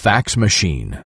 Fax machine.